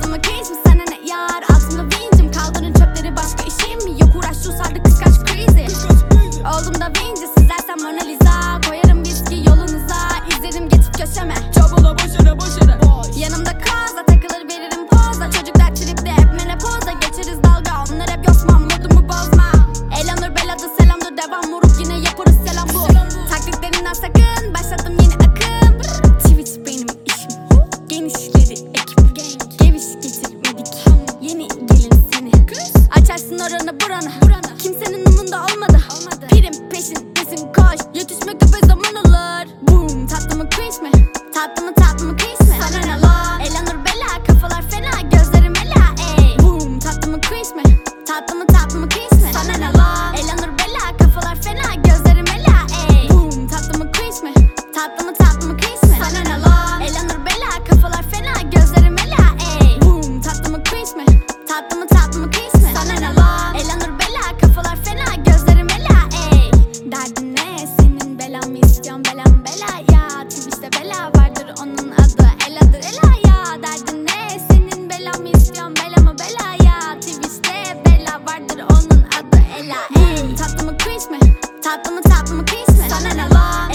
I'ma keep oranı buranı Kimsenin umunda olmadı Pirim peşindesin koş Yetişmek köpe zaman alır Boom tatlı mı cringe mi? Tatlı mı tatlı mı cringe mi? Sana ne lan? Elanur bela kafalar fena gözlerim ela ey Boom tatlı mı cringe mi? Tatlı mı Nutella Hey tatlı mı cringe mi? Tatlı mı tatlı mı cringe mi? Sana ne lan?